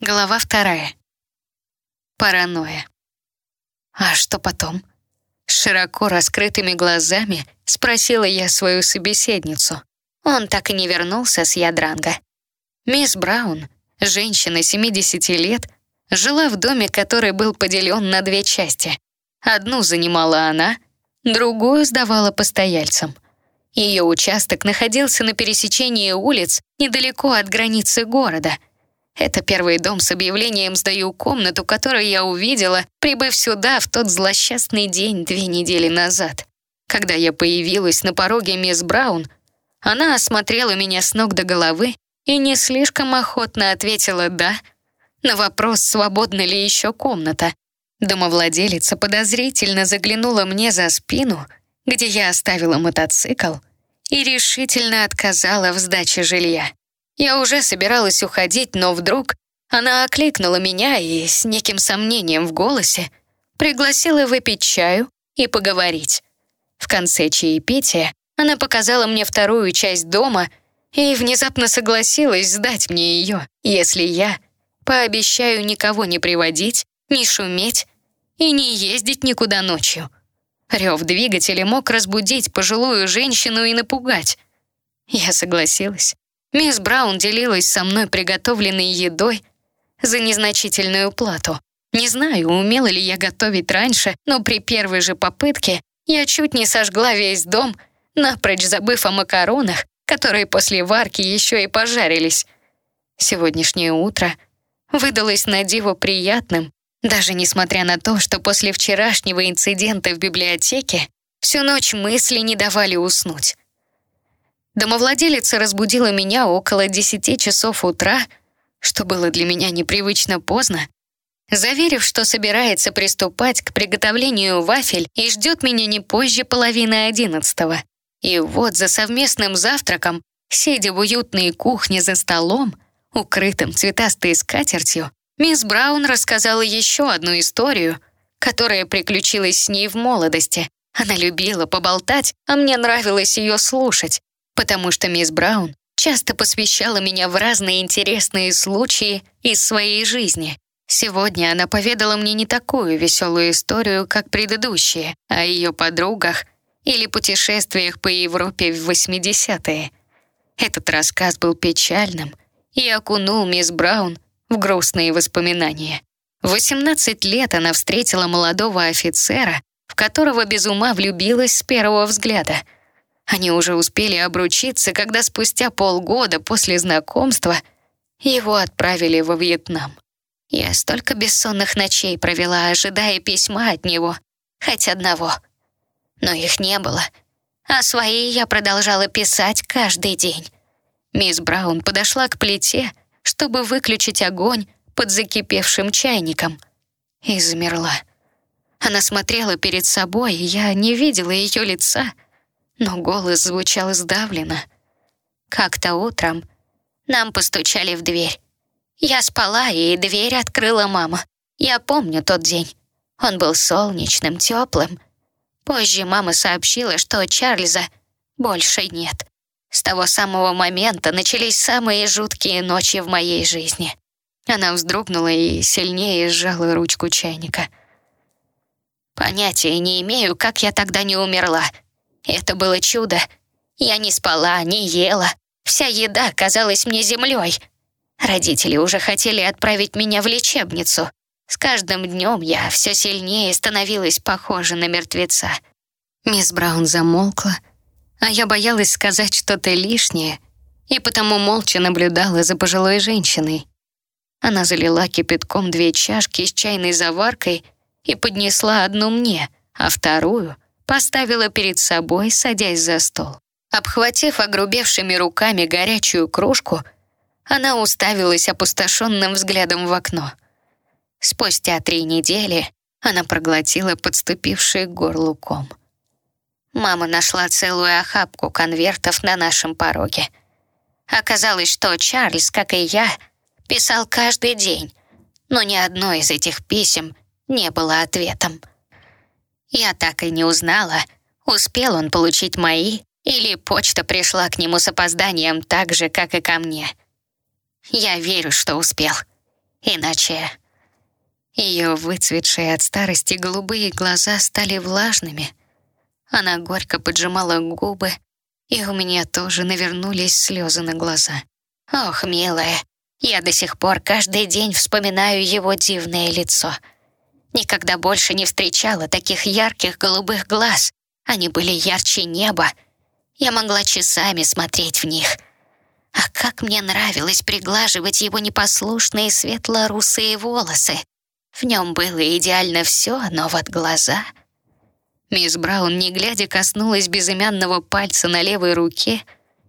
Глава вторая. Паранойя. А что потом? Широко раскрытыми глазами спросила я свою собеседницу. Он так и не вернулся с Ядранга. Мисс Браун, женщина 70 лет, жила в доме, который был поделен на две части. Одну занимала она, другую сдавала постояльцам. Ее участок находился на пересечении улиц недалеко от границы города. Это первый дом с объявлением «Сдаю комнату», который я увидела, прибыв сюда в тот злосчастный день две недели назад. Когда я появилась на пороге мисс Браун, она осмотрела меня с ног до головы и не слишком охотно ответила «да» на вопрос, свободна ли еще комната. Домовладелица подозрительно заглянула мне за спину, где я оставила мотоцикл, и решительно отказала в сдаче жилья. Я уже собиралась уходить, но вдруг она окликнула меня и с неким сомнением в голосе пригласила выпить чаю и поговорить. В конце чаепития она показала мне вторую часть дома и внезапно согласилась сдать мне ее, если я пообещаю никого не приводить, не шуметь и не ездить никуда ночью. Рев двигателя мог разбудить пожилую женщину и напугать. Я согласилась. Мисс Браун делилась со мной приготовленной едой за незначительную плату. Не знаю, умела ли я готовить раньше, но при первой же попытке я чуть не сожгла весь дом, напрочь забыв о макаронах, которые после варки еще и пожарились. Сегодняшнее утро выдалось на диво приятным, даже несмотря на то, что после вчерашнего инцидента в библиотеке всю ночь мысли не давали уснуть. Домовладелица разбудила меня около десяти часов утра, что было для меня непривычно поздно, заверив, что собирается приступать к приготовлению вафель и ждет меня не позже половины одиннадцатого. И вот за совместным завтраком, сидя в уютной кухне за столом, укрытым цветастой скатертью, Мисс Браун рассказала еще одну историю, которая приключилась с ней в молодости. Она любила поболтать, а мне нравилось ее слушать, потому что мисс Браун часто посвящала меня в разные интересные случаи из своей жизни. Сегодня она поведала мне не такую веселую историю, как предыдущие, о ее подругах или путешествиях по Европе в 80-е. Этот рассказ был печальным и окунул мисс Браун в грустные воспоминания. В 18 лет она встретила молодого офицера, в которого без ума влюбилась с первого взгляда. Они уже успели обручиться, когда спустя полгода после знакомства его отправили во Вьетнам. Я столько бессонных ночей провела, ожидая письма от него, хоть одного. Но их не было, а свои я продолжала писать каждый день. Мисс Браун подошла к плите, чтобы выключить огонь под закипевшим чайником. И замерла. Она смотрела перед собой, я не видела ее лица, но голос звучал сдавленно. Как-то утром нам постучали в дверь. Я спала, и дверь открыла мама. Я помню тот день. Он был солнечным, теплым. Позже мама сообщила, что Чарльза больше нет. С того самого момента начались самые жуткие ночи в моей жизни. Она вздрогнула и сильнее сжала ручку чайника. Понятия не имею, как я тогда не умерла. Это было чудо. Я не спала, не ела. Вся еда казалась мне землей. Родители уже хотели отправить меня в лечебницу. С каждым днем я все сильнее становилась похожа на мертвеца. Мисс Браун замолкла, а я боялась сказать что-то лишнее, и потому молча наблюдала за пожилой женщиной. Она залила кипятком две чашки с чайной заваркой и поднесла одну мне, а вторую поставила перед собой, садясь за стол. Обхватив огрубевшими руками горячую кружку, она уставилась опустошенным взглядом в окно. Спустя три недели она проглотила подступивший к горлу ком. Мама нашла целую охапку конвертов на нашем пороге. Оказалось, что Чарльз, как и я, писал каждый день, но ни одно из этих писем не было ответом. Я так и не узнала, успел он получить мои, или почта пришла к нему с опозданием так же, как и ко мне. Я верю, что успел. иначе...» Ее выцветшие от старости голубые глаза стали влажными. Она горько поджимала губы, и у меня тоже навернулись слезы на глаза. «Ох, милая, я до сих пор каждый день вспоминаю его дивное лицо. Никогда больше не встречала таких ярких голубых глаз. Они были ярче неба. Я могла часами смотреть в них. А как мне нравилось приглаживать его непослушные светло-русые волосы. В нем было идеально все, но вот глаза... Мисс Браун, не глядя, коснулась безымянного пальца на левой руке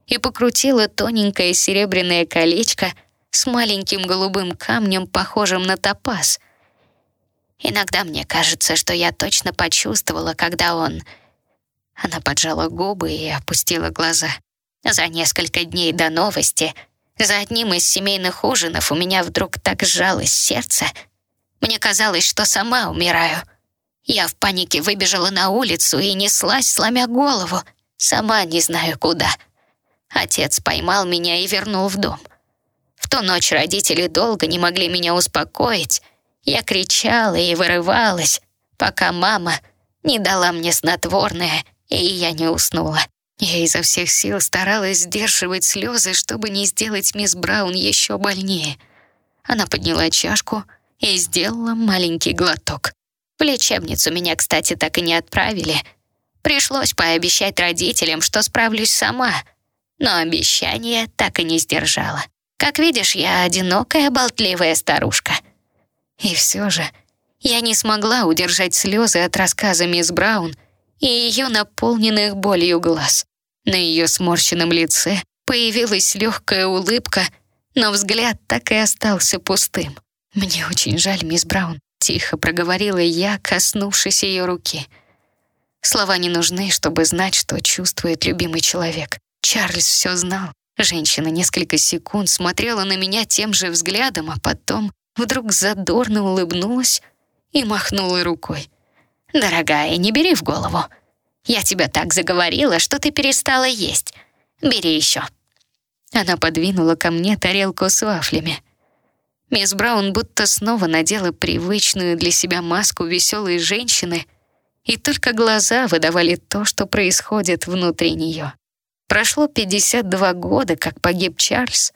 и покрутила тоненькое серебряное колечко с маленьким голубым камнем, похожим на топаз. Иногда мне кажется, что я точно почувствовала, когда он... Она поджала губы и опустила глаза. За несколько дней до новости, за одним из семейных ужинов у меня вдруг так сжалось сердце. Мне казалось, что сама умираю. Я в панике выбежала на улицу и неслась, сломя голову, сама не знаю куда. Отец поймал меня и вернул в дом. В ту ночь родители долго не могли меня успокоить. Я кричала и вырывалась, пока мама не дала мне снотворное, и я не уснула. Я изо всех сил старалась сдерживать слезы, чтобы не сделать мисс Браун еще больнее. Она подняла чашку и сделала маленький глоток. В лечебницу меня, кстати, так и не отправили. Пришлось пообещать родителям, что справлюсь сама, но обещание так и не сдержала. Как видишь, я одинокая, болтливая старушка. И все же я не смогла удержать слезы от рассказа мисс Браун и ее наполненных болью глаз. На ее сморщенном лице появилась легкая улыбка, но взгляд так и остался пустым. «Мне очень жаль, мисс Браун», — тихо проговорила я, коснувшись ее руки. Слова не нужны, чтобы знать, что чувствует любимый человек. Чарльз все знал. Женщина несколько секунд смотрела на меня тем же взглядом, а потом вдруг задорно улыбнулась и махнула рукой. «Дорогая, не бери в голову. Я тебя так заговорила, что ты перестала есть. Бери еще». Она подвинула ко мне тарелку с вафлями. Мисс Браун будто снова надела привычную для себя маску веселой женщины, и только глаза выдавали то, что происходит внутри нее. Прошло 52 года, как погиб Чарльз,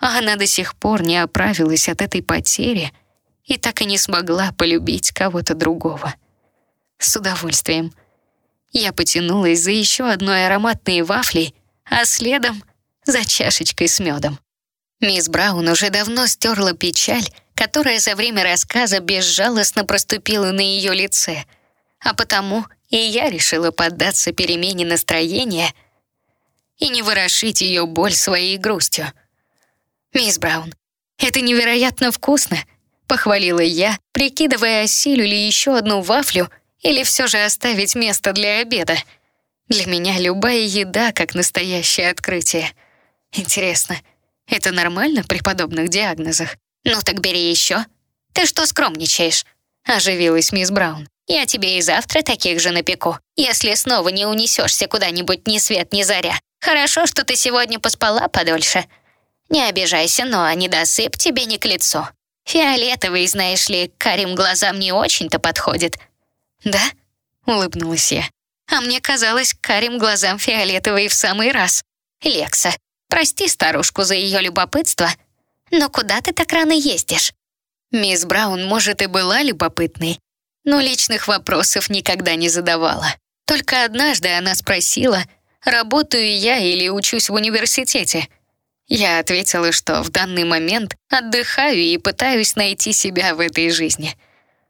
а она до сих пор не оправилась от этой потери и так и не смогла полюбить кого-то другого. С удовольствием. Я потянулась за еще одной ароматной вафлей, а следом — за чашечкой с медом. Мисс Браун уже давно стерла печаль, которая за время рассказа безжалостно проступила на ее лице, а потому и я решила поддаться перемене настроения и не ворошить ее боль своей грустью. «Мисс Браун, это невероятно вкусно!» — похвалила я, прикидывая, осилю ли еще одну вафлю или все же оставить место для обеда. Для меня любая еда как настоящее открытие. Интересно, это нормально при подобных диагнозах? Ну так бери еще. Ты что скромничаешь? Оживилась мисс Браун. Я тебе и завтра таких же напеку, если снова не унесешься куда-нибудь ни свет ни заря. Хорошо, что ты сегодня поспала подольше. Не обижайся, но недосып тебе не к лицу. Фиолетовый, знаешь ли, карим глазам не очень-то подходит. Да? Улыбнулась я. А мне казалось, карим глазам фиолетовый в самый раз. Лекса, прости старушку за ее любопытство, но куда ты так рано ездишь? Мисс Браун, может, и была любопытной, но личных вопросов никогда не задавала. Только однажды она спросила, работаю я или учусь в университете — я ответила, что в данный момент отдыхаю и пытаюсь найти себя в этой жизни.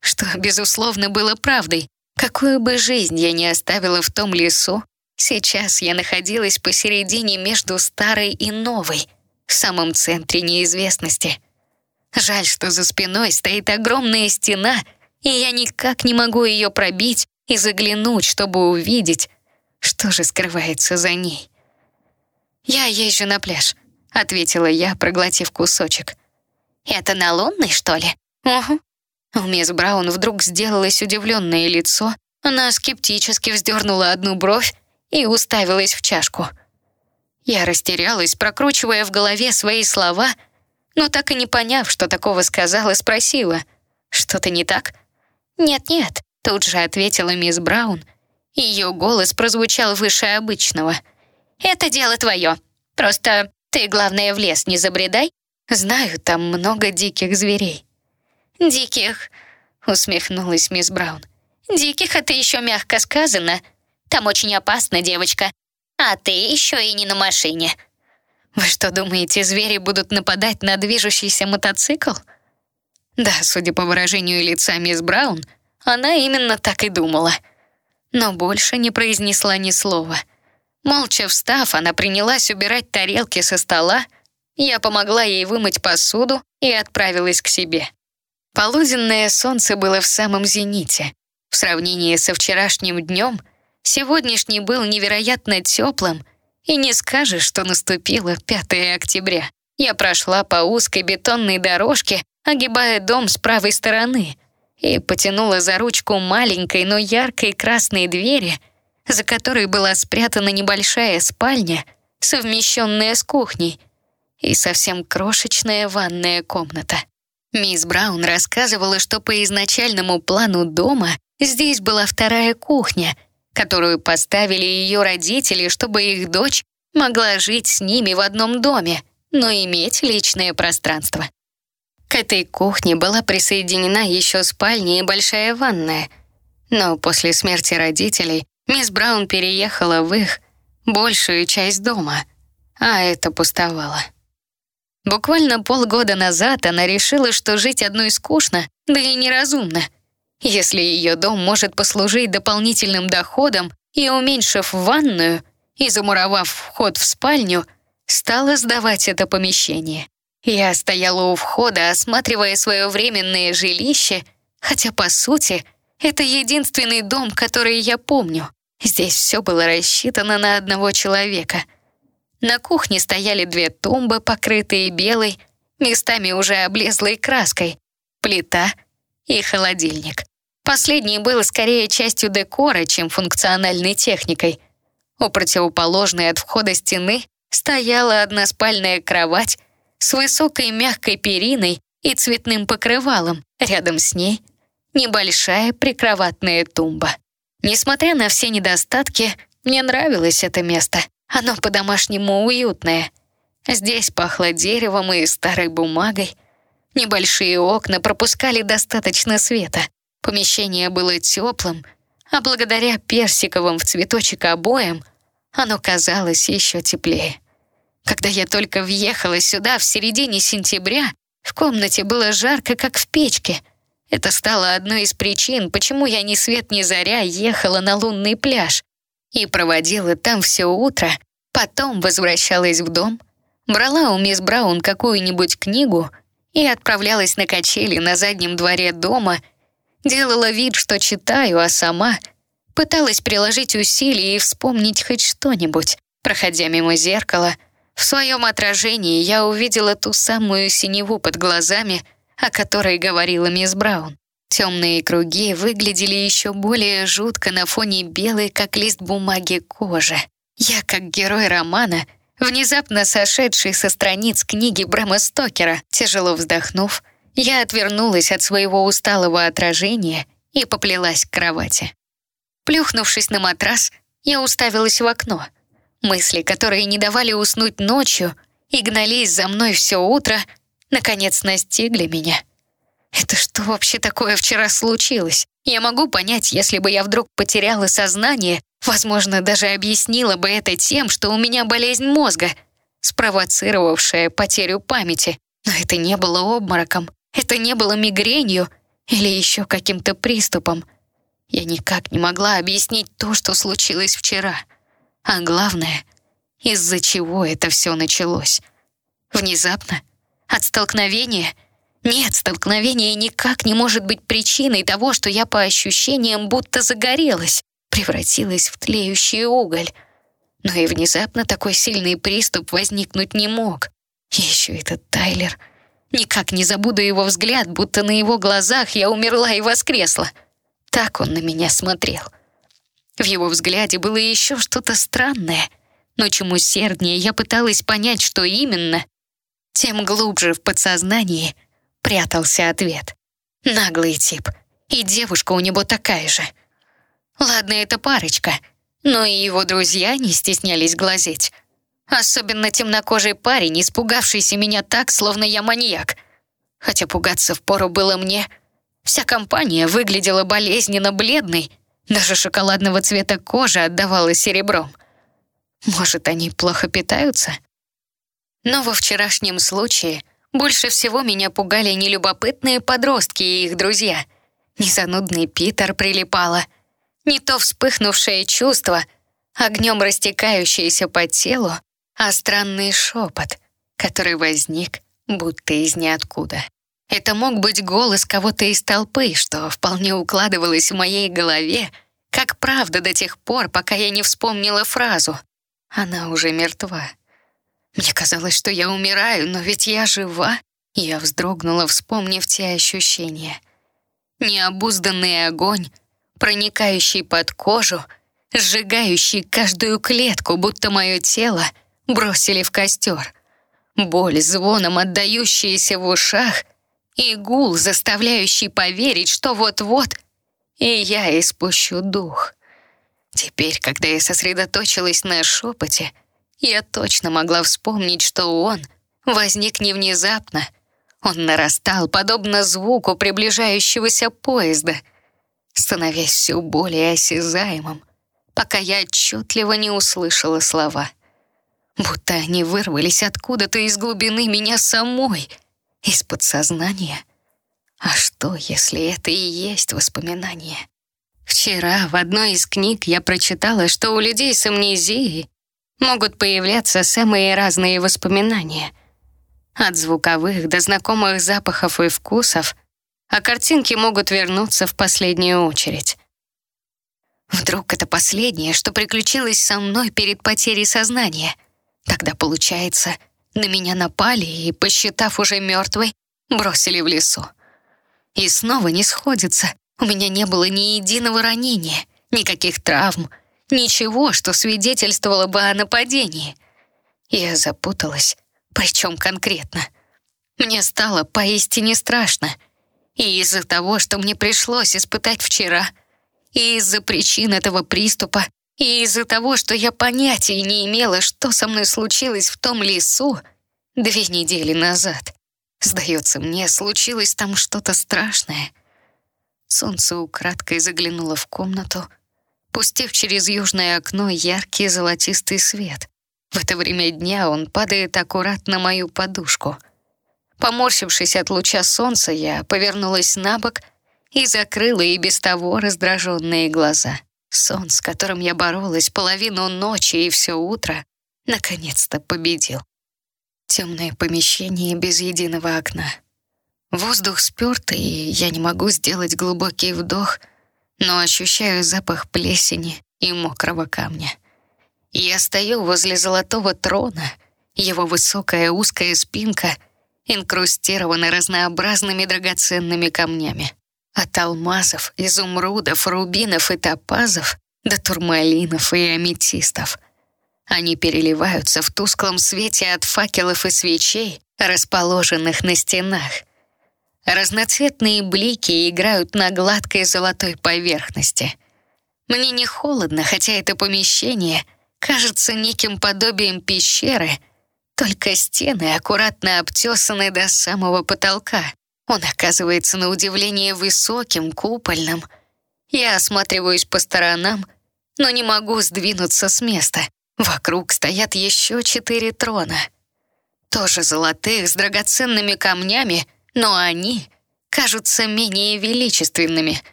Что, безусловно, было правдой. Какую бы жизнь я ни оставила в том лесу, сейчас я находилась посередине между старой и новой, в самом центре неизвестности. Жаль, что за спиной стоит огромная стена, и я никак не могу ее пробить и заглянуть, чтобы увидеть, что же скрывается за ней. Я езжу на пляж —— ответила я, проглотив кусочек. «Это на лунный, что ли?» «Угу». У мисс Браун вдруг сделалось удивленное лицо, она скептически вздернула одну бровь и уставилась в чашку. Я растерялась, прокручивая в голове свои слова, но так и не поняв, что такого сказала, спросила, «Что-то не так?» «Нет-нет», — тут же ответила мисс Браун. Ее голос прозвучал выше обычного. «Это дело твое. Просто ты, главное, в лес не забредай. Знаю, там много диких зверей». «Диких», — усмехнулась мисс Браун. «Диких — это еще мягко сказано. Там очень опасно, девочка. А ты еще и не на машине». «Вы что, думаете, звери будут нападать на движущийся мотоцикл?» Да, судя по выражению лица мисс Браун, она именно так и думала. Но больше не произнесла ни слова. Молча встав, она принялась убирать тарелки со стола, я помогла ей вымыть посуду и отправилась к себе. Полуденное солнце было в самом зените. В сравнении со вчерашним днем, сегодняшний был невероятно теплым, и не скажешь, что наступило 5 октября. Я прошла по узкой бетонной дорожке, огибая дом с правой стороны, и потянула за ручку маленькой, но яркой красной двери, за которой была спрятана небольшая спальня, совмещенная с кухней, и совсем крошечная ванная комната. Мисс Браун рассказывала, что по изначальному плану дома здесь была вторая кухня, которую поставили ее родители, чтобы их дочь могла жить с ними в одном доме, но иметь личное пространство. К этой кухне была присоединена еще спальня и большая ванная, но после смерти родителей мисс Браун переехала в их большую часть дома, а это пустовало. Буквально полгода назад она решила, что жить одной скучно, да и неразумно. Если ее дом может послужить дополнительным доходом и, уменьшив ванную и замуровав вход в спальню, стала сдавать это помещение. Я стояла у входа, осматривая свое временное жилище, хотя, по сути, это единственный дом, который я помню. Здесь все было рассчитано на одного человека — на кухне стояли две тумбы, покрытые белой, местами уже облезлой краской, плита и холодильник. Последний был скорее частью декора, чем функциональной техникой. У противоположной от входа стены стояла односпальная кровать с высокой мягкой периной и цветным покрывалом. Рядом с ней небольшая прикроватная тумба. Несмотря на все недостатки, мне нравилось это место. Оно по-домашнему уютное. Здесь пахло деревом и старой бумагой. Небольшие окна пропускали достаточно света. Помещение было теплым, а благодаря персиковым в цветочек обоям оно казалось еще теплее. Когда я только въехала сюда в середине сентября, в комнате было жарко, как в печке. Это стало одной из причин, почему я ни свет ни заря ехала на лунный пляж и проводила там все утро, потом возвращалась в дом, брала у мисс Браун какую-нибудь книгу и отправлялась на качели на заднем дворе дома, делала вид, что читаю, а сама пыталась приложить усилия и вспомнить хоть что-нибудь. Проходя мимо зеркала, в своем отражении я увидела ту самую синеву под глазами, о которой говорила мисс Браун. Темные круги выглядели еще более жутко на фоне белой, как лист бумаги, кожи. Я, как герой романа, внезапно сошедший со страниц книги Брэма Стокера, тяжело вздохнув, я отвернулась от своего усталого отражения и поплелась к кровати. Плюхнувшись на матрас, я уставилась в окно. Мысли, которые не давали уснуть ночью и гнались за мной все утро, наконец настигли меня. Это что вообще такое вчера случилось? Я могу понять, если бы я вдруг потеряла сознание, возможно, даже объяснила бы это тем, что у меня болезнь мозга, спровоцировавшая потерю памяти. Но это не было обмороком, это не было мигренью или еще каким-то приступом. Я никак не могла объяснить то, что случилось вчера. А главное, из-за чего это все началось. Внезапно? От столкновения — нет, столкновение никак не может быть причиной того, что я по ощущениям будто загорелась, превратилась в тлеющий уголь. Но и внезапно такой сильный приступ возникнуть не мог. И еще этот Тайлер. Никак не забуду его взгляд, будто на его глазах я умерла и воскресла. Так он на меня смотрел. В его взгляде было еще что-то странное, но чем усерднее я пыталась понять, что именно, тем глубже в подсознании прятался ответ. Наглый тип. И девушка у него такая же. Ладно, это парочка, но и его друзья не стеснялись глазеть. Особенно темнокожий парень, испугавшийся меня так, словно я маньяк. Хотя пугаться впору было мне. Вся компания выглядела болезненно бледной, даже шоколадного цвета кожа отдавала серебром. Может, они плохо питаются? Но во вчерашнем случае больше всего меня пугали нелюбопытные подростки и их друзья. Не занудный Питер прилипала, не то вспыхнувшее чувство, огнем растекающееся по телу, а странный шепот, который возник будто из ниоткуда. Это мог быть голос кого-то из толпы, что вполне укладывалось в моей голове, как правда до тех пор, пока я не вспомнила фразу. Она уже мертва. Мне казалось, что я умираю, но ведь я жива. Я вздрогнула, вспомнив те ощущения. Необузданный огонь, проникающий под кожу, сжигающий каждую клетку, будто мое тело бросили в костер. Боль звоном отдающаяся в ушах и гул, заставляющий поверить, что вот-вот и я испущу дух. Теперь, когда я сосредоточилась на шепоте, я точно могла вспомнить, что он возник не внезапно. Он нарастал, подобно звуку приближающегося поезда, становясь все более осязаемым, пока я отчетливо не услышала слова. Будто они вырвались откуда-то из глубины меня самой, из подсознания. А что, если это и есть воспоминание? Вчера в одной из книг я прочитала, что у людей с амнезией могут появляться самые разные воспоминания. От звуковых до знакомых запахов и вкусов, а картинки могут вернуться в последнюю очередь. Вдруг это последнее, что приключилось со мной перед потерей сознания. Тогда, получается, на меня напали и, посчитав уже мертвой, бросили в лесу. И снова не сходится. У меня не было ни единого ранения, никаких травм, Ничего, что свидетельствовало бы о нападении. Я запуталась, причем конкретно. Мне стало поистине страшно. И из-за того, что мне пришлось испытать вчера, и из-за причин этого приступа, и из-за того, что я понятия не имела, что со мной случилось в том лесу две недели назад. Сдается мне, случилось там что-то страшное. Солнце украдкой заглянуло в комнату, пустив через южное окно яркий золотистый свет. В это время дня он падает аккуратно мою подушку. Поморщившись от луча солнца, я повернулась на бок и закрыла и без того раздраженные глаза. Сон, с которым я боролась половину ночи и все утро, наконец-то победил. Темное помещение без единого окна. Воздух спёртый, и я не могу сделать глубокий вдох — но ощущаю запах плесени и мокрого камня. Я стою возле золотого трона, его высокая узкая спинка инкрустирована разнообразными драгоценными камнями. От алмазов, изумрудов, рубинов и топазов до турмалинов и аметистов. Они переливаются в тусклом свете от факелов и свечей, расположенных на стенах. Разноцветные блики играют на гладкой золотой поверхности. Мне не холодно, хотя это помещение кажется неким подобием пещеры, только стены аккуратно обтесаны до самого потолка. Он оказывается на удивление высоким, купольным. Я осматриваюсь по сторонам, но не могу сдвинуться с места. Вокруг стоят еще четыре трона. Тоже золотых, с драгоценными камнями — но они кажутся менее величественными.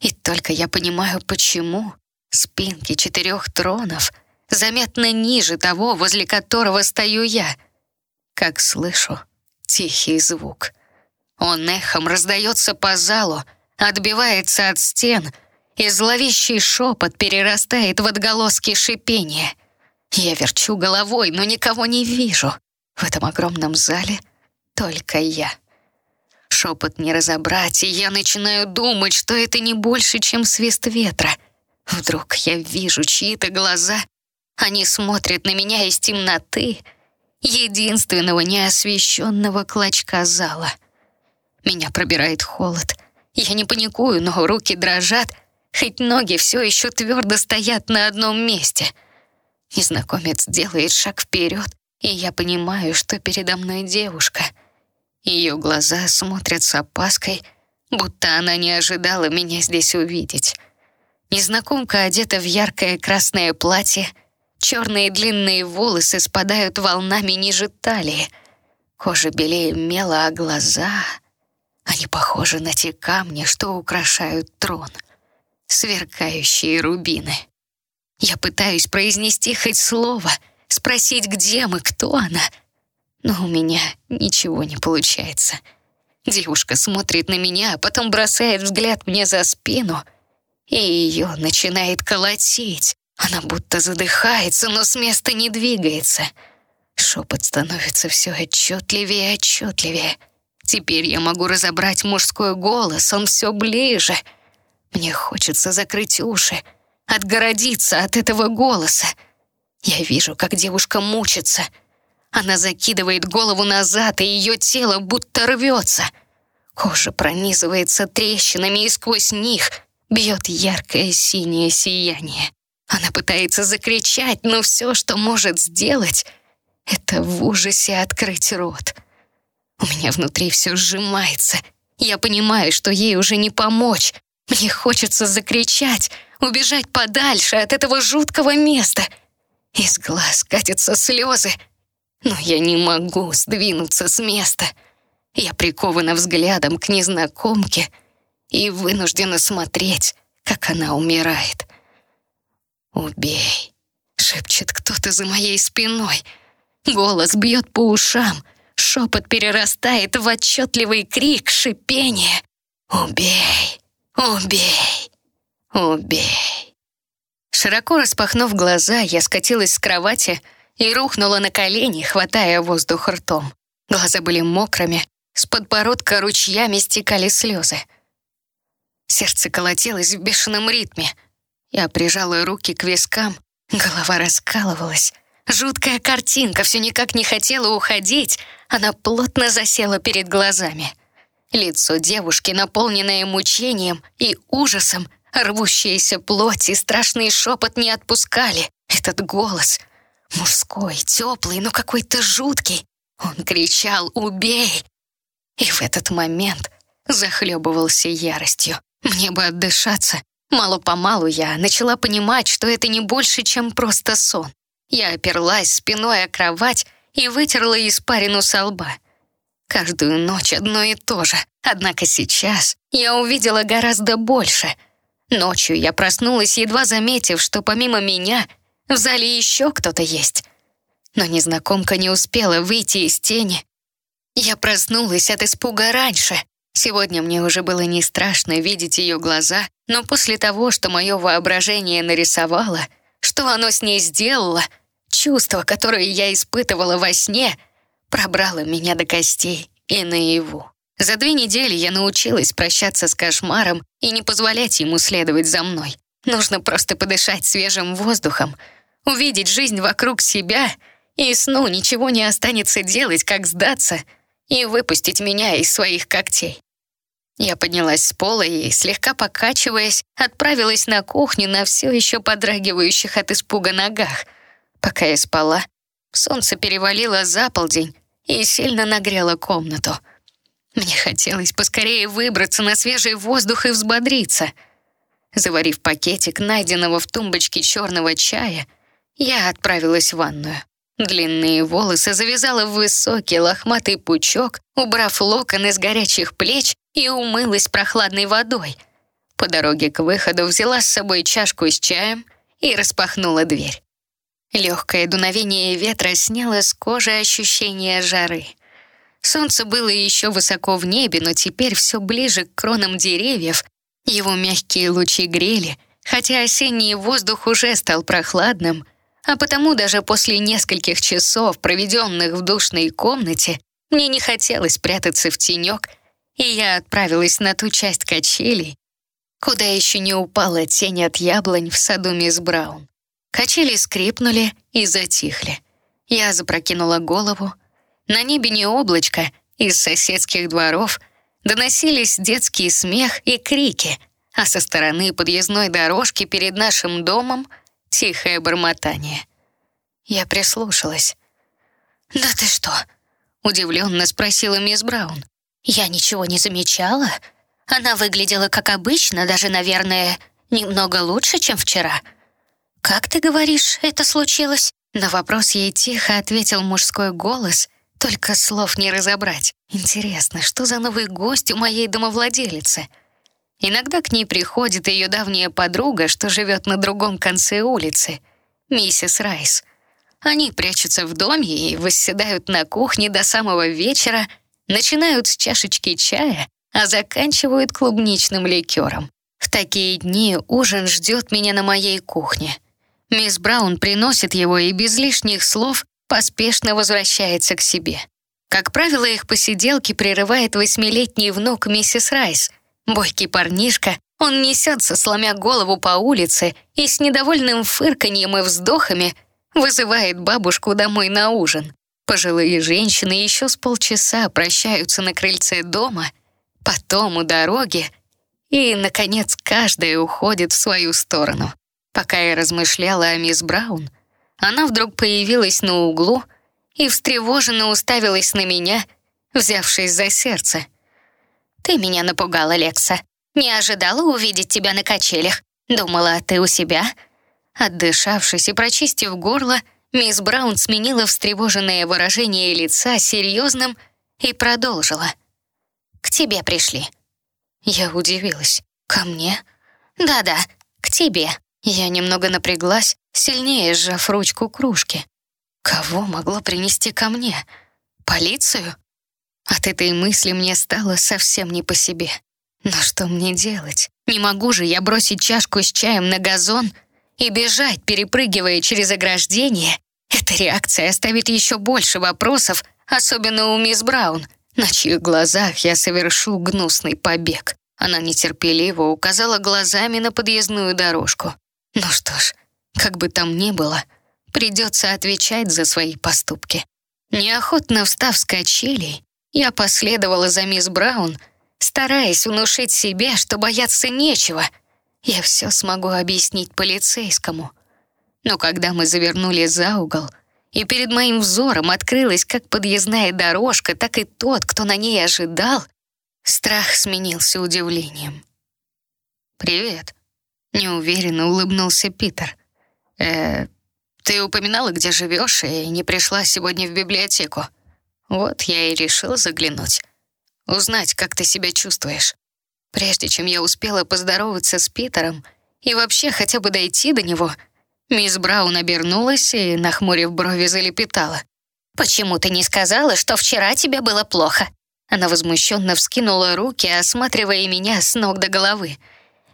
И только я понимаю, почему спинки четырех тронов заметно ниже того, возле которого стою я, как слышу тихий звук. Он эхом раздается по залу, отбивается от стен, и зловещий шепот перерастает в отголоски шипения. Я верчу головой, но никого не вижу. В этом огромном зале только я. Шепот не разобрать, и я начинаю думать, что это не больше, чем свист ветра. Вдруг я вижу чьи-то глаза. Они смотрят на меня из темноты, единственного неосвещенного клочка зала. Меня пробирает холод. Я не паникую, но руки дрожат, хоть ноги все еще твердо стоят на одном месте. Незнакомец делает шаг вперед, и я понимаю, что передо мной девушка. Ее глаза смотрят с опаской, будто она не ожидала меня здесь увидеть. Незнакомка одета в яркое красное платье, черные длинные волосы спадают волнами ниже талии. Кожа белее мела, а глаза... Они похожи на те камни, что украшают трон. Сверкающие рубины. Я пытаюсь произнести хоть слово, спросить, где мы, кто она, но у меня ничего не получается. Девушка смотрит на меня, а потом бросает взгляд мне за спину, и ее начинает колотить. Она будто задыхается, но с места не двигается. Шепот становится все отчетливее и отчетливее. Теперь я могу разобрать мужской голос, он все ближе. Мне хочется закрыть уши, отгородиться от этого голоса. Я вижу, как девушка мучится. Она закидывает голову назад, и ее тело будто рвется. Кожа пронизывается трещинами, и сквозь них бьет яркое синее сияние. Она пытается закричать, но все, что может сделать, это в ужасе открыть рот. У меня внутри все сжимается. Я понимаю, что ей уже не помочь. Мне хочется закричать, убежать подальше от этого жуткого места. Из глаз катятся слезы, но я не могу сдвинуться с места. Я прикована взглядом к незнакомке и вынуждена смотреть, как она умирает. «Убей!» — шепчет кто-то за моей спиной. Голос бьет по ушам, шепот перерастает в отчетливый крик, шипение. «Убей! Убей! Убей!» Широко распахнув глаза, я скатилась с кровати и рухнула на колени, хватая воздух ртом. Глаза были мокрыми, с подбородка ручьями стекали слезы. Сердце колотилось в бешеном ритме. Я прижала руки к вискам, голова раскалывалась. Жуткая картинка все никак не хотела уходить, она плотно засела перед глазами. Лицо девушки, наполненное мучением и ужасом, рвущаяся плоть и страшный шепот не отпускали. Этот голос, мужской, теплый, но какой-то жуткий, он кричал «Убей!» И в этот момент захлебывался яростью. Мне бы отдышаться. Мало-помалу я начала понимать, что это не больше, чем просто сон. Я оперлась спиной о кровать и вытерла испарину со лба. Каждую ночь одно и то же. Однако сейчас я увидела гораздо больше. Ночью я проснулась, едва заметив, что помимо меня в зале еще кто-то есть. Но незнакомка не успела выйти из тени. Я проснулась от испуга раньше, Сегодня мне уже было не страшно видеть ее глаза, но после того, что мое воображение нарисовало, что оно с ней сделало, чувство, которое я испытывала во сне, пробрало меня до костей и наяву. За две недели я научилась прощаться с кошмаром и не позволять ему следовать за мной. Нужно просто подышать свежим воздухом, увидеть жизнь вокруг себя, и сну ничего не останется делать, как сдаться — и выпустить меня из своих когтей. Я поднялась с пола и, слегка покачиваясь, отправилась на кухню на все еще подрагивающих от испуга ногах. Пока я спала, солнце перевалило за полдень и сильно нагрело комнату. Мне хотелось поскорее выбраться на свежий воздух и взбодриться. Заварив пакетик найденного в тумбочке черного чая, я отправилась в ванную. Длинные волосы завязала в высокий лохматый пучок, убрав локон из горячих плеч и умылась прохладной водой. По дороге к выходу взяла с собой чашку с чаем и распахнула дверь. Легкое дуновение ветра сняло с кожи ощущение жары. Солнце было еще высоко в небе, но теперь все ближе к кронам деревьев. Его мягкие лучи грели, хотя осенний воздух уже стал прохладным — а потому даже после нескольких часов, проведенных в душной комнате, мне не хотелось прятаться в тенек, и я отправилась на ту часть качелей, куда еще не упала тень от яблонь в саду мисс Браун. Качели скрипнули и затихли. Я запрокинула голову. На небе не облачко, из соседских дворов доносились детский смех и крики, а со стороны подъездной дорожки перед нашим домом тихое бормотание. Я прислушалась. «Да ты что?» — удивленно спросила мисс Браун. «Я ничего не замечала. Она выглядела как обычно, даже, наверное, немного лучше, чем вчера. Как ты говоришь, это случилось?» На вопрос ей тихо ответил мужской голос, только слов не разобрать. Интересно, что за новый гость у моей домовладелицы? Иногда к ней приходит ее давняя подруга, что живет на другом конце улицы, миссис Райс. Они прячутся в доме и восседают на кухне до самого вечера, начинают с чашечки чая, а заканчивают клубничным ликером. В такие дни ужин ждет меня на моей кухне — Мисс Браун приносит его и без лишних слов поспешно возвращается к себе. Как правило, их посиделки прерывает восьмилетний внук миссис Райс. Бойкий парнишка, он несется, сломя голову по улице и с недовольным фырканьем и вздохами вызывает бабушку домой на ужин. Пожилые женщины еще с полчаса прощаются на крыльце дома, потом у дороги, и, наконец, каждая уходит в свою сторону. Пока я размышляла о мисс Браун, она вдруг появилась на углу и встревоженно уставилась на меня, взявшись за сердце. «Ты меня напугала, Лекса. Не ожидала увидеть тебя на качелях. Думала, ты у себя?» Отдышавшись и прочистив горло, мисс Браун сменила встревоженное выражение лица серьезным и продолжила. «К тебе пришли». Я удивилась. «Ко мне?» «Да-да, к тебе». Я немного напряглась, сильнее сжав ручку кружки. Кого могло принести ко мне? Полицию? От этой мысли мне стало совсем не по себе. Но что мне делать? Не могу же я бросить чашку с чаем на газон и бежать, перепрыгивая через ограждение. Эта реакция оставит еще больше вопросов, особенно у мисс Браун, на чьих глазах я совершу гнусный побег. Она нетерпеливо указала глазами на подъездную дорожку. Ну что ж, как бы там ни было, придется отвечать за свои поступки. Неохотно встав с качелей, я последовала за мисс Браун, стараясь внушить себе, что бояться нечего. Я все смогу объяснить полицейскому. Но когда мы завернули за угол, и перед моим взором открылась как подъездная дорожка, так и тот, кто на ней ожидал, страх сменился удивлением. «Привет», Неуверенно улыбнулся Питер. «Э, ты упоминала, где живешь, и не пришла сегодня в библиотеку. Вот я и решил заглянуть. Узнать, как ты себя чувствуешь. Прежде чем я успела поздороваться с Питером и вообще хотя бы дойти до него, мисс Браун обернулась и, нахмурив брови, залепетала. «Почему ты не сказала, что вчера тебе было плохо?» Она возмущенно вскинула руки, осматривая меня с ног до головы.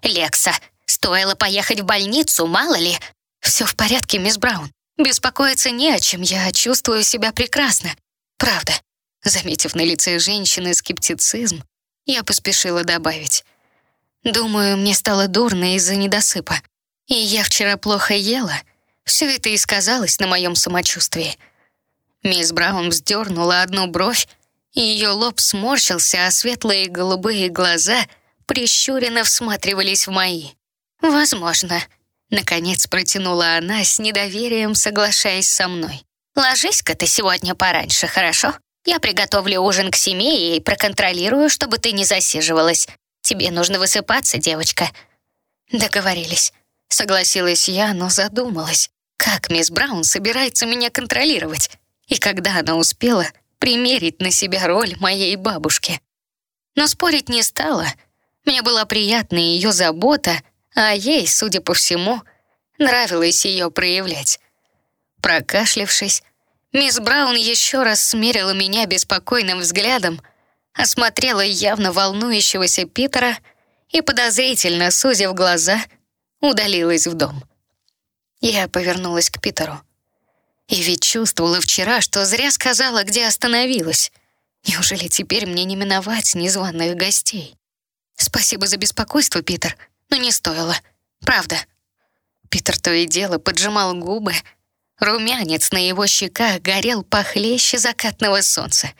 «Лекса, Стоило поехать в больницу, мало ли. Все в порядке, мисс Браун. Беспокоиться не о чем, я чувствую себя прекрасно. Правда. Заметив на лице женщины скептицизм, я поспешила добавить. Думаю, мне стало дурно из-за недосыпа. И я вчера плохо ела. Все это и сказалось на моем самочувствии. Мисс Браун вздернула одну бровь, и ее лоб сморщился, а светлые голубые глаза прищуренно всматривались в мои. «Возможно», — наконец протянула она с недоверием, соглашаясь со мной. «Ложись-ка ты сегодня пораньше, хорошо? Я приготовлю ужин к семье и проконтролирую, чтобы ты не засиживалась. Тебе нужно высыпаться, девочка». «Договорились», — согласилась я, но задумалась. Как мисс Браун собирается меня контролировать? И когда она успела примерить на себя роль моей бабушки? Но спорить не стала. Мне была приятна ее забота — а ей, судя по всему, нравилось ее проявлять. Прокашлявшись, мисс Браун еще раз смерила меня беспокойным взглядом, осмотрела явно волнующегося Питера и, подозрительно сузив глаза, удалилась в дом. Я повернулась к Питеру. И ведь чувствовала вчера, что зря сказала, где остановилась. Неужели теперь мне не миновать незваных гостей? Спасибо за беспокойство, Питер но не стоило. Правда. Питер то и дело поджимал губы, Румянец на его щеках горел похлеще закатного солнца.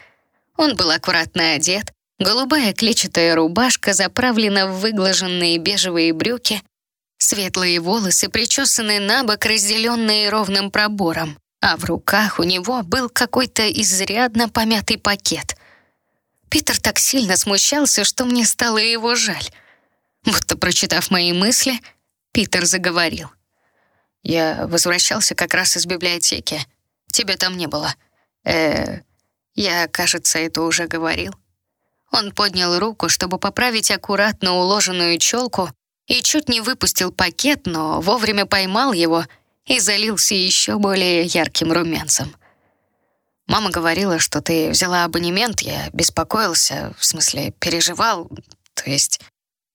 Он был аккуратно одет, голубая клетчатая рубашка заправлена в выглаженные бежевые брюки, светлые волосы причесаны на бок, разделенные ровным пробором, а в руках у него был какой-то изрядно помятый пакет. Питер так сильно смущался, что мне стало его жаль. Будто прочитав мои мысли, Питер заговорил. Я возвращался как раз из библиотеки. Тебя там не было. Э, я, кажется, это уже говорил. Он поднял руку, чтобы поправить аккуратно уложенную челку, и чуть не выпустил пакет, но вовремя поймал его и залился еще более ярким румянцем. Мама говорила, что ты взяла абонемент, я беспокоился, в смысле, переживал. То есть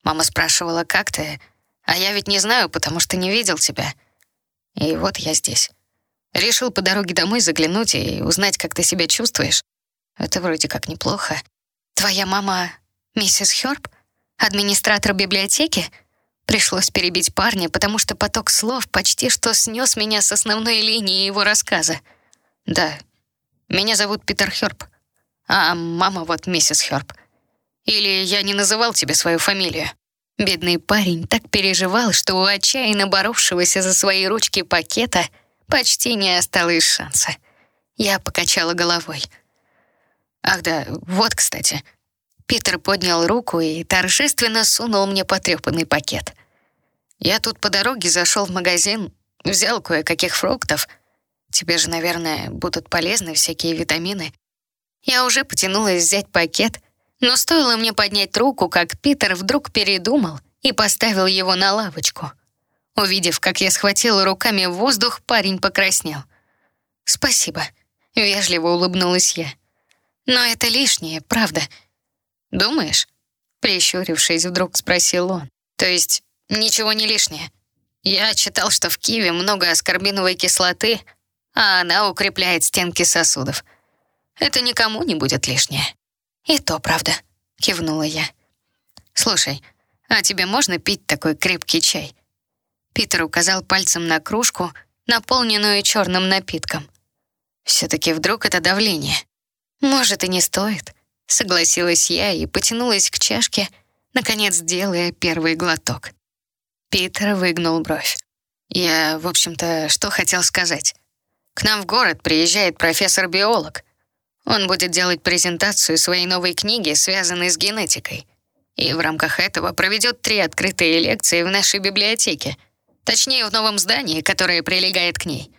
мама спрашивала, как ты, а я ведь не знаю, потому что не видел тебя. И вот я здесь. Решил по дороге домой заглянуть и узнать, как ты себя чувствуешь. Это вроде как неплохо. Твоя мама миссис Хёрб? Администратор библиотеки? Пришлось перебить парня, потому что поток слов почти что снес меня с основной линии его рассказа. Да, меня зовут Питер Хёрб, а мама вот миссис Хёрб. Или я не называл тебе свою фамилию? Бедный парень так переживал, что у отчаянно боровшегося за свои ручки пакета почти не осталось шанса. Я покачала головой. «Ах да, вот, кстати». Питер поднял руку и торжественно сунул мне потрепанный пакет. «Я тут по дороге зашел в магазин, взял кое-каких фруктов. Тебе же, наверное, будут полезны всякие витамины». Я уже потянулась взять пакет — но стоило мне поднять руку, как Питер вдруг передумал и поставил его на лавочку. Увидев, как я схватила руками в воздух, парень покраснел. «Спасибо», — вежливо улыбнулась я. «Но это лишнее, правда». «Думаешь?» — прищурившись, вдруг спросил он. «То есть ничего не лишнее? Я читал, что в киве много аскорбиновой кислоты, а она укрепляет стенки сосудов. Это никому не будет лишнее». «И то правда», — кивнула я. «Слушай, а тебе можно пить такой крепкий чай?» Питер указал пальцем на кружку, наполненную черным напитком. Все-таки вдруг это давление. Может, и не стоит, согласилась я и потянулась к чашке, наконец делая первый глоток. Питер выгнул бровь. Я, в общем-то, что хотел сказать. К нам в город приезжает профессор-биолог — он будет делать презентацию своей новой книги, связанной с генетикой. И в рамках этого проведет три открытые лекции в нашей библиотеке. Точнее, в новом здании, которое прилегает к ней.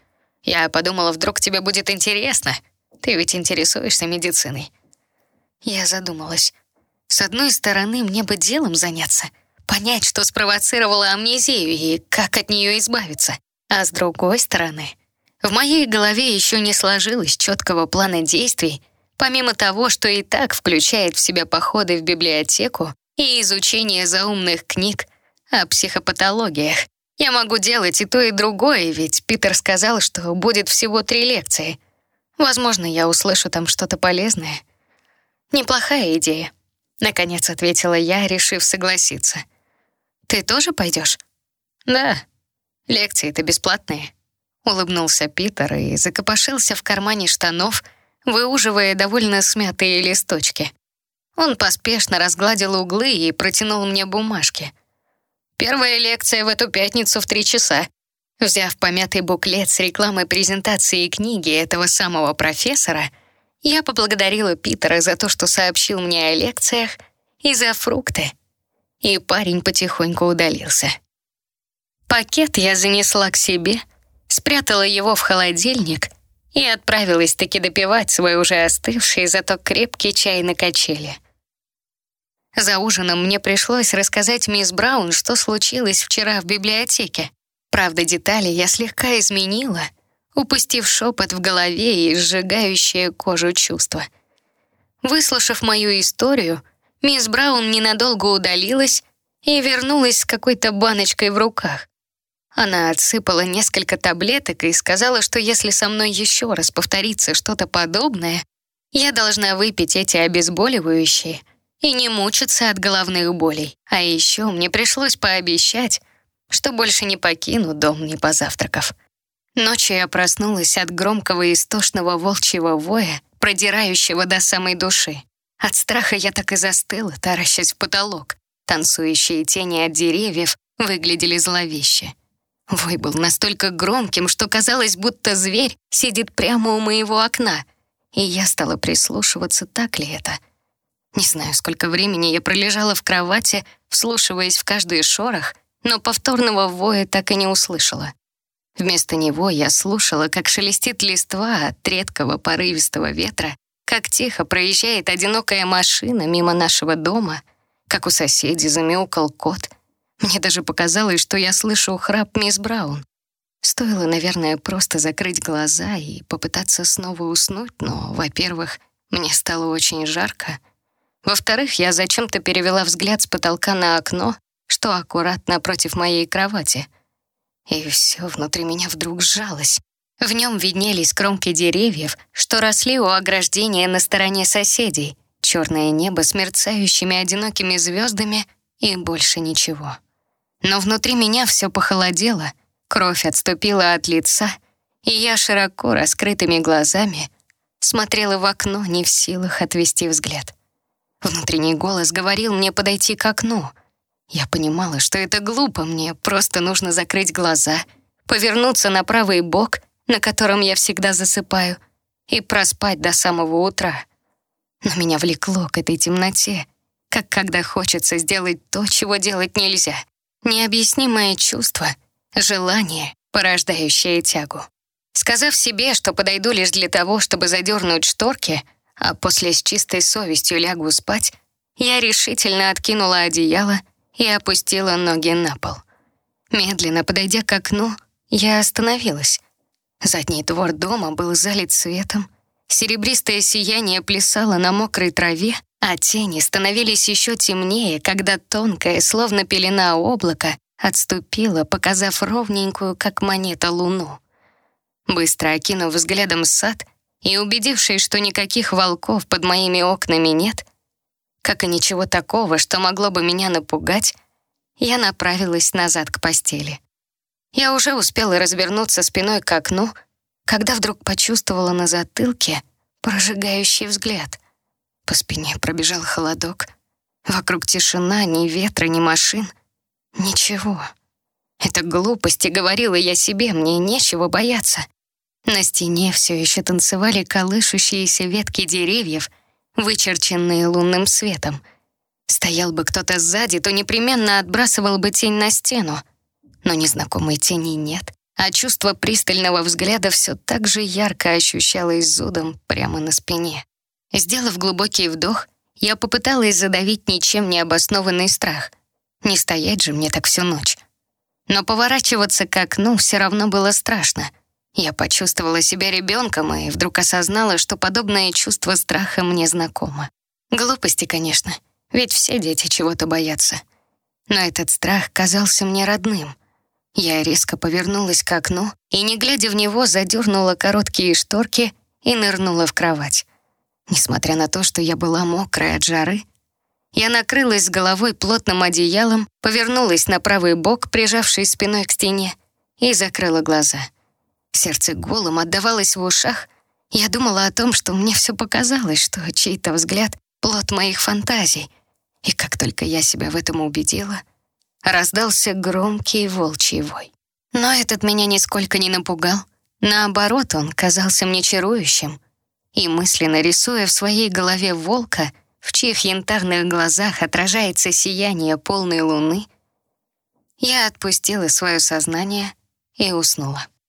Я подумала, вдруг тебе будет интересно. Ты ведь интересуешься медициной. Я задумалась. С одной стороны, мне бы делом заняться, понять, что спровоцировало амнезию и как от нее избавиться. А с другой стороны, в моей голове еще не сложилось четкого плана действий, помимо того, что и так включает в себя походы в библиотеку и изучение заумных книг о психопатологиях. Я могу делать и то, и другое, ведь Питер сказал, что будет всего три лекции. Возможно, я услышу там что-то полезное. Неплохая идея. Наконец ответила я, решив согласиться. Ты тоже пойдешь? Да. Лекции-то бесплатные. Улыбнулся Питер и закопошился в кармане штанов, выуживая довольно смятые листочки. Он поспешно разгладил углы и протянул мне бумажки. «Первая лекция в эту пятницу в три часа». Взяв помятый буклет с рекламой презентации книги этого самого профессора, я поблагодарила Питера за то, что сообщил мне о лекциях, и за фрукты. И парень потихоньку удалился. Пакет я занесла к себе — спрятала его в холодильник и отправилась таки допивать свой уже остывший, зато крепкий чай на качели. За ужином мне пришлось рассказать мисс Браун, что случилось вчера в библиотеке. Правда, детали я слегка изменила, упустив шепот в голове и сжигающее кожу чувства. Выслушав мою историю, мисс Браун ненадолго удалилась и вернулась с какой-то баночкой в руках. Она отсыпала несколько таблеток и сказала, что если со мной еще раз повторится что-то подобное, я должна выпить эти обезболивающие и не мучиться от головных болей. А еще мне пришлось пообещать, что больше не покину дом, не позавтракав. Ночью я проснулась от громкого и истошного волчьего воя, продирающего до самой души. От страха я так и застыла, таращась в потолок. Танцующие тени от деревьев выглядели зловеще. Вой был настолько громким, что казалось, будто зверь сидит прямо у моего окна. И я стала прислушиваться, так ли это. Не знаю, сколько времени я пролежала в кровати, вслушиваясь в каждый шорох, но повторного воя так и не услышала. Вместо него я слушала, как шелестит листва от редкого порывистого ветра, как тихо проезжает одинокая машина мимо нашего дома, как у соседей замяукал кот. Мне даже показалось, что я слышу храп мисс Браун. Стоило, наверное, просто закрыть глаза и попытаться снова уснуть, но, во-первых, мне стало очень жарко. Во-вторых, я зачем-то перевела взгляд с потолка на окно, что аккуратно напротив моей кровати — и все внутри меня вдруг сжалось. В нем виднелись кромки деревьев, что росли у ограждения на стороне соседей, черное небо с мерцающими одинокими звездами и больше ничего. Но внутри меня все похолодело, кровь отступила от лица, и я широко раскрытыми глазами смотрела в окно, не в силах отвести взгляд. Внутренний голос говорил мне подойти к окну — я понимала, что это глупо, мне просто нужно закрыть глаза, повернуться на правый бок, на котором я всегда засыпаю, и проспать до самого утра. Но меня влекло к этой темноте, как когда хочется сделать то, чего делать нельзя. Необъяснимое чувство, желание, порождающее тягу. Сказав себе, что подойду лишь для того, чтобы задернуть шторки, а после с чистой совестью лягу спать, я решительно откинула одеяло и опустила ноги на пол. Медленно подойдя к окну, я остановилась. Задний двор дома был залит светом, серебристое сияние плясало на мокрой траве, а тени становились еще темнее, когда тонкая, словно пелена облака, отступила, показав ровненькую, как монета, луну. Быстро окинув взглядом сад и убедившись, что никаких волков под моими окнами нет, как и ничего такого, что могло бы меня напугать, я направилась назад к постели. Я уже успела развернуться спиной к окну, когда вдруг почувствовала на затылке прожигающий взгляд. По спине пробежал холодок. Вокруг тишина, ни ветра, ни машин. Ничего. Это глупости, говорила я себе, мне нечего бояться. На стене все еще танцевали колышущиеся ветки деревьев — вычерченные лунным светом. Стоял бы кто-то сзади, то непременно отбрасывал бы тень на стену. Но незнакомой тени нет, а чувство пристального взгляда все так же ярко ощущалось зудом прямо на спине. Сделав глубокий вдох, я попыталась задавить ничем не обоснованный страх. Не стоять же мне так всю ночь. Но поворачиваться к окну все равно было страшно — я почувствовала себя ребенком и вдруг осознала, что подобное чувство страха мне знакомо. Глупости, конечно, ведь все дети чего-то боятся. Но этот страх казался мне родным. Я резко повернулась к окну и, не глядя в него, задернула короткие шторки и нырнула в кровать. Несмотря на то, что я была мокрая от жары, я накрылась головой плотным одеялом, повернулась на правый бок, прижавшись спиной к стене, и закрыла глаза — Сердце голым отдавалось в ушах. Я думала о том, что мне все показалось, что чей-то взгляд — плод моих фантазий. И как только я себя в этом убедила, раздался громкий волчий вой. Но этот меня нисколько не напугал. Наоборот, он казался мне чарующим. И мысленно рисуя в своей голове волка, в чьих янтарных глазах отражается сияние полной луны, я отпустила свое сознание и уснула.